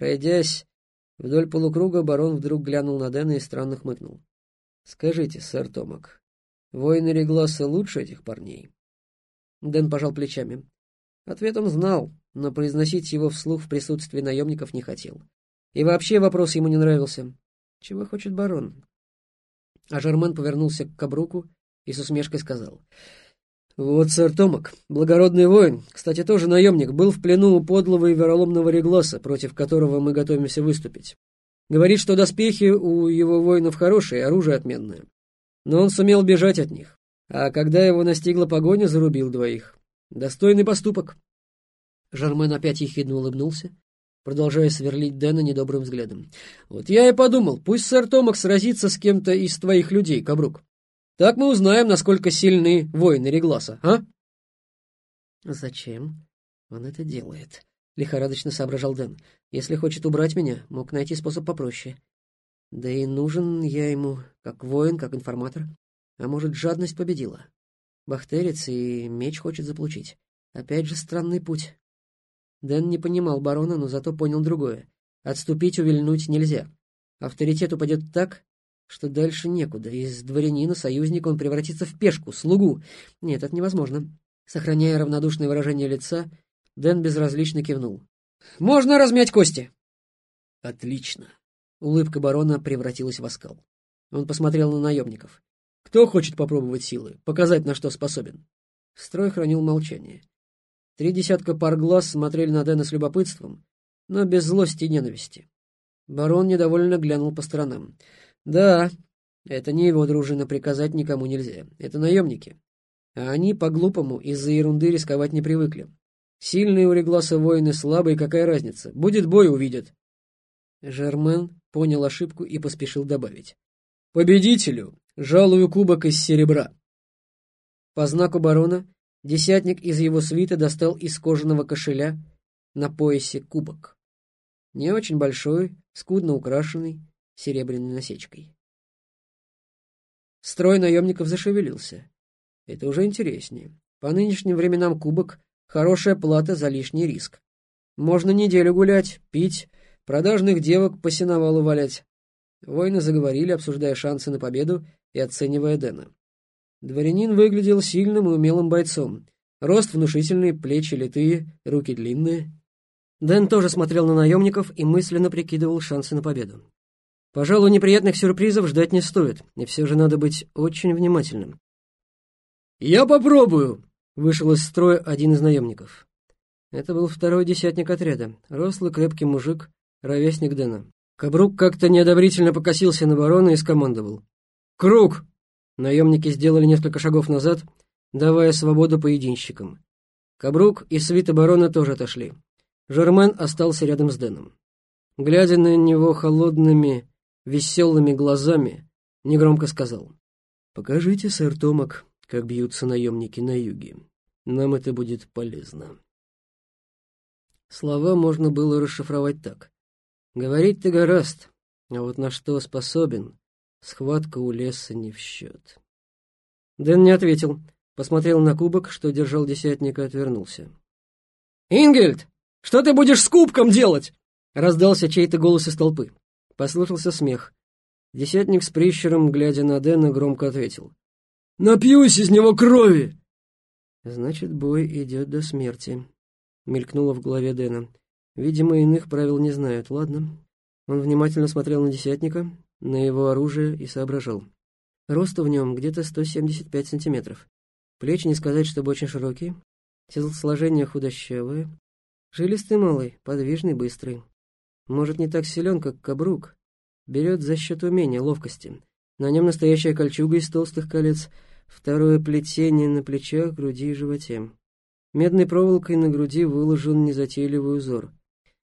Пройдясь вдоль полукруга, барон вдруг глянул на Дэна и странно хмыкнул. «Скажите, сэр Томак, воины Регласа лучше этих парней?» Дэн пожал плечами. Ответ он знал, но произносить его вслух в присутствии наемников не хотел. И вообще вопрос ему не нравился. Чего хочет барон? А Жермен повернулся к Кабруку и с усмешкой сказал. «Вот, сэр Томак, благородный воин, кстати, тоже наемник, был в плену у подлого и вероломного Регласа, против которого мы готовимся выступить. Говорит, что доспехи у его воинов хорошие, оружие отменное. Но он сумел бежать от них, а когда его настигла погоня, зарубил двоих. Достойный поступок». Жермен опять ехидно улыбнулся, продолжая сверлить Дэна недобрым взглядом. «Вот я и подумал, пусть сэр Томак сразится с кем-то из твоих людей, Кабрук. Так мы узнаем, насколько сильны воины Регласа, а?» «Зачем он это делает?» — лихорадочно соображал Дэн. «Если хочет убрать меня, мог найти способ попроще. Да и нужен я ему как воин, как информатор. А может, жадность победила? Бахтерец и меч хочет заполучить. Опять же странный путь». Дэн не понимал барона, но зато понял другое. Отступить, увильнуть нельзя. Авторитет упадет так, что дальше некуда. Из дворянина, союзника он превратится в пешку, слугу. Нет, это невозможно. Сохраняя равнодушное выражение лица, Дэн безразлично кивнул. «Можно размять кости!» «Отлично!» Улыбка барона превратилась в оскал. Он посмотрел на наемников. «Кто хочет попробовать силы? Показать, на что способен?» Строй хранил молчание. Три десятка пар глаз смотрели на Дэна с любопытством, но без злости и ненависти. Барон недовольно глянул по сторонам. «Да, это не его дружина, приказать никому нельзя. Это наемники. А они, по-глупому, из-за ерунды рисковать не привыкли. Сильные у Регласа воины, слабые, какая разница? Будет бой, увидят». Жермен понял ошибку и поспешил добавить. «Победителю жалую кубок из серебра». По знаку барона Десятник из его свита достал из кожаного кошеля на поясе кубок. Не очень большой, скудно украшенный серебряной насечкой. Строй наемников зашевелился. Это уже интереснее. По нынешним временам кубок — хорошая плата за лишний риск. Можно неделю гулять, пить, продажных девок по сеновалу валять. Воины заговорили, обсуждая шансы на победу и оценивая Дэна. Дворянин выглядел сильным и умелым бойцом. Рост внушительный, плечи литые, руки длинные. Дэн тоже смотрел на наемников и мысленно прикидывал шансы на победу. Пожалуй, неприятных сюрпризов ждать не стоит, и все же надо быть очень внимательным. «Я попробую!» — вышел из строя один из наемников. Это был второй десятник отряда, рослый крепкий мужик, ровесник Дэна. Кабрук как-то неодобрительно покосился на барона и скомандовал. «Круг!» Наемники сделали несколько шагов назад, давая свободу поединщикам. Кабрук и свита барона тоже отошли. Жермен остался рядом с Дэном. Глядя на него холодными, веселыми глазами, негромко сказал. «Покажите, сэр Томак, как бьются наемники на юге. Нам это будет полезно». Слова можно было расшифровать так. «Говорить ты гораст, а вот на что способен, Схватка у леса не в счет. Дэн не ответил, посмотрел на кубок, что держал десятник, и отвернулся. «Ингельд, что ты будешь с кубком делать?» Раздался чей-то голос из толпы. Послышался смех. Десятник с прищером, глядя на Дэна, громко ответил. «Напьюсь из него крови!» «Значит, бой идет до смерти», — мелькнуло в голове Дэна. «Видимо, иных правил не знают. Ладно». Он внимательно смотрел на десятника, на его оружие и соображал. Роста в нем где-то 175 сантиметров. Плечи не сказать, чтобы очень широкие. Телосложение худощавое. Жилистый малый, подвижный, быстрый. Может, не так силен, как Кабрук. Берет за счет умения, ловкости. На нем настоящая кольчуга из толстых колец, второе плетение на плечах, груди и животе. Медной проволокой на груди выложен незатейливый узор.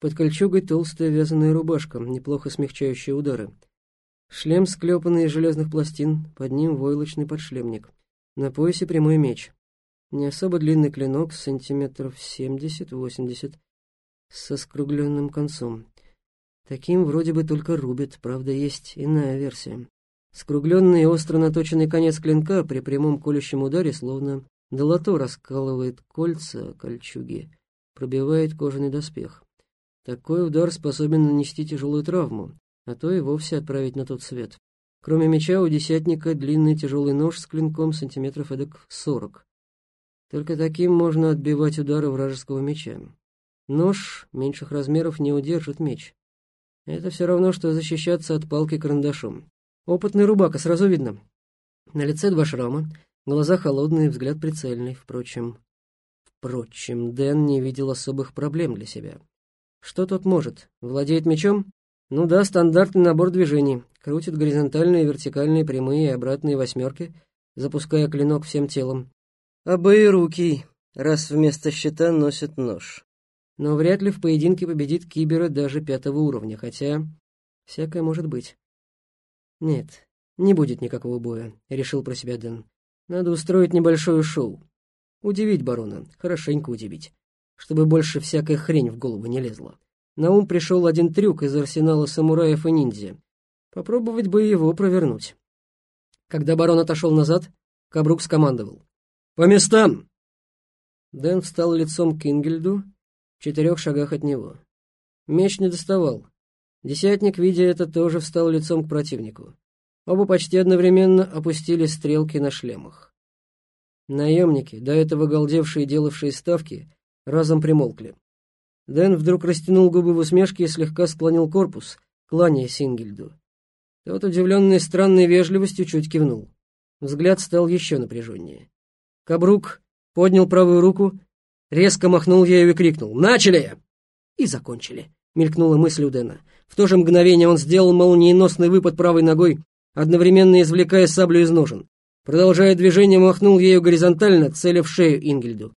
Под кольчугой толстая вязаная рубашка, неплохо смягчающая удары. Шлем, склепанный из железных пластин, под ним войлочный подшлемник. На поясе прямой меч. Не особо длинный клинок, сантиметров семьдесят-восемьдесят, со скругленным концом. Таким вроде бы только рубит, правда, есть иная версия. Скругленный и остро наточенный конец клинка при прямом колющем ударе словно долото раскалывает кольца кольчуги, пробивает кожаный доспех. Такой удар способен нанести тяжелую травму, а то и вовсе отправить на тот свет. Кроме меча у десятника длинный тяжелый нож с клинком сантиметров эдак сорок. Только таким можно отбивать удары вражеского меча. Нож меньших размеров не удержит меч. Это все равно, что защищаться от палки карандашом. Опытный рубака, сразу видно. На лице два шрама, глаза холодные, взгляд прицельный. Впрочем, впрочем, Дэн не видел особых проблем для себя. Что тот может? Владеет мечом? Ну да, стандартный набор движений. Крутит горизонтальные, вертикальные, прямые и обратные восьмерки, запуская клинок всем телом. А руки, раз вместо щита носит нож. Но вряд ли в поединке победит кибера даже пятого уровня, хотя всякое может быть. Нет, не будет никакого боя, решил про себя Дэн. Надо устроить небольшое шоу. Удивить барона, хорошенько удивить, чтобы больше всякая хрень в голову не лезла на ум пришел один трюк из арсенала самураев и ниндзя. Попробовать бы его провернуть. Когда барон отошел назад, Кабрук скомандовал. «По местам!» Дэн встал лицом к Ингельду четырех шагах от него. Меч не доставал. Десятник, видя это, тоже встал лицом к противнику. Оба почти одновременно опустили стрелки на шлемах. Наемники, до этого галдевшие и делавшие ставки, разом примолкли. Дэн вдруг растянул губы в усмешке и слегка склонил корпус, кланяя Сингельду. Тот, удивленный странной вежливостью, чуть кивнул. Взгляд стал еще напряженнее. Кабрук поднял правую руку, резко махнул ею и крикнул «Начали!» И закончили, мелькнула мысль у Дэна. В то же мгновение он сделал молниеносный выпад правой ногой, одновременно извлекая саблю из ножен. Продолжая движение, махнул ею горизонтально, целя в шею Ингельду.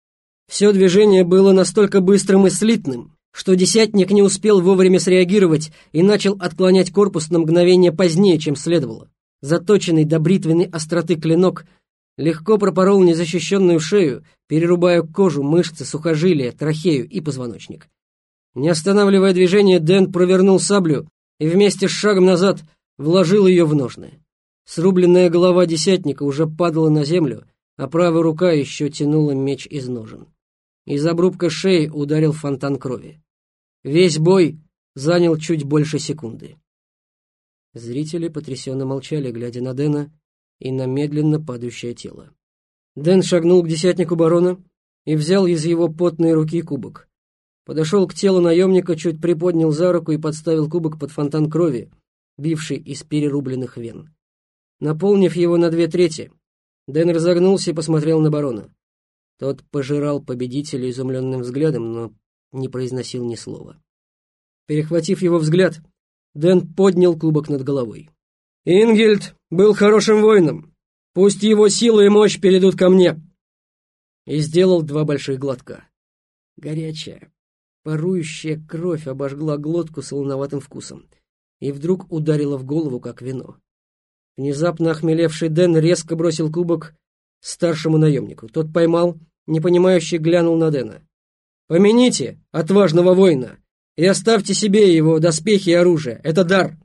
Все движение было настолько быстрым и слитным, что десятник не успел вовремя среагировать и начал отклонять корпус на мгновение позднее, чем следовало. Заточенный до бритвенной остроты клинок легко пропорол незащищенную шею, перерубая кожу, мышцы, сухожилия, трахею и позвоночник. Не останавливая движение, Дэн провернул саблю и вместе с шагом назад вложил ее в ножны. Срубленная голова десятника уже падала на землю, а правая рука еще тянула меч из ножен. Из обрубка шеи ударил фонтан крови. Весь бой занял чуть больше секунды. Зрители потрясенно молчали, глядя на Дэна и на медленно падающее тело. Дэн шагнул к десятнику барона и взял из его потной руки кубок. Подошел к телу наемника, чуть приподнял за руку и подставил кубок под фонтан крови, бивший из перерубленных вен. Наполнив его на две трети, Дэн разогнулся и посмотрел на барона. Тот пожирал победителя изумленным взглядом, но не произносил ни слова. Перехватив его взгляд, Дэн поднял кубок над головой. «Ингельд был хорошим воином. Пусть его сила и мощь перейдут ко мне!» И сделал два больших глотка. Горячая, парующая кровь обожгла глотку солоноватым вкусом и вдруг ударила в голову, как вино. Внезапно охмелевший Дэн резко бросил кубок старшему наемнику. Тот поймал, непонимающе глянул на Дэна. «Помяните отважного воина и оставьте себе его доспехи и оружие. Это дар!»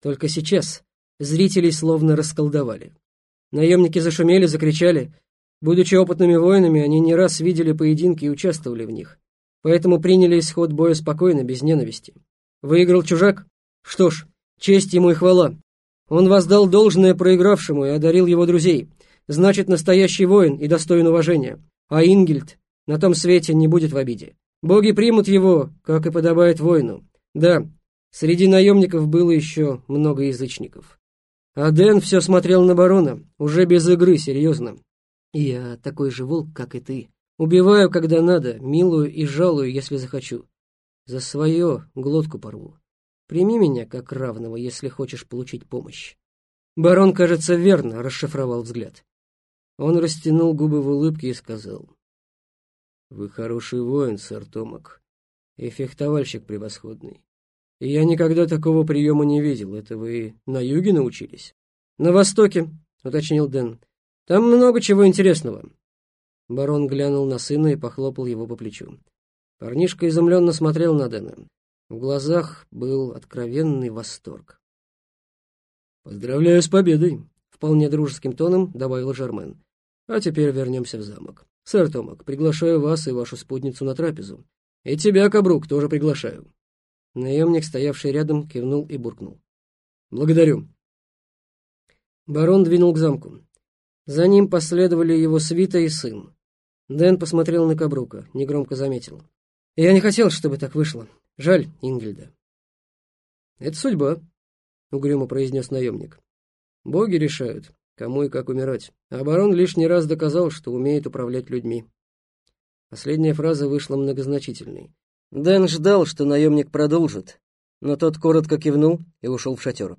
Только сейчас зрителей словно расколдовали. Наемники зашумели, закричали. Будучи опытными воинами, они не раз видели поединки и участвовали в них. Поэтому приняли исход боя спокойно, без ненависти. Выиграл чужак? Что ж, честь ему и хвала. Он воздал должное проигравшему и одарил его друзей значит настоящий воин и достоин уважения. А Ингельд на том свете не будет в обиде. Боги примут его, как и подобает воину. Да, среди наемников было еще много язычников. А Дэн все смотрел на барона, уже без игры, серьезно. Я такой же волк, как и ты. Убиваю, когда надо, милую и жалую, если захочу. За свое глотку порву. Прими меня как равного, если хочешь получить помощь. Барон, кажется, верно расшифровал взгляд. Он растянул губы в улыбке и сказал. «Вы хороший воин, сэр Томак, и фехтовальщик превосходный. Я никогда такого приема не видел. Это вы на юге научились?» «На востоке», — уточнил Дэн. «Там много чего интересного». Барон глянул на сына и похлопал его по плечу. Парнишка изумленно смотрел на Дэна. В глазах был откровенный восторг. «Поздравляю с победой!» — вполне дружеским тоном добавил Жермен. А теперь вернемся в замок. Сэр Томак, приглашаю вас и вашу спутницу на трапезу. И тебя, Кабрук, тоже приглашаю. Наемник, стоявший рядом, кивнул и буркнул. «Благодарю». Барон двинул к замку. За ним последовали его свита и сын. Дэн посмотрел на Кабрука, негромко заметил. «Я не хотел, чтобы так вышло. Жаль Ингельда». «Это судьба», — угрюмо произнес наемник. «Боги решают, кому и как умирать. А барон лишний раз доказал, что умеет управлять людьми». Последняя фраза вышла многозначительной. Дэн ждал, что наемник продолжит, но тот коротко кивнул и ушел в шатер.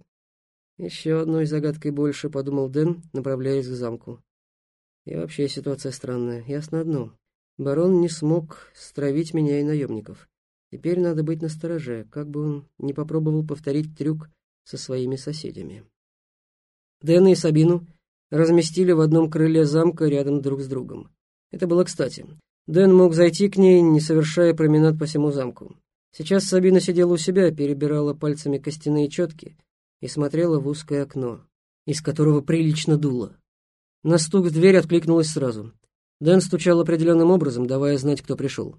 «Еще одной загадкой больше», — подумал Дэн, направляясь к замку. «И вообще ситуация странная. Ясно одно. Барон не смог стравить меня и наемников. Теперь надо быть настороже, как бы он не попробовал повторить трюк со своими соседями». Дэна и Сабину разместили в одном крыле замка рядом друг с другом. Это было кстати. Дэн мог зайти к ней, не совершая променад по всему замку. Сейчас Сабина сидела у себя, перебирала пальцами костяные четки и смотрела в узкое окно, из которого прилично дуло. На стук в дверь откликнулась сразу. Дэн стучал определенным образом, давая знать, кто пришел.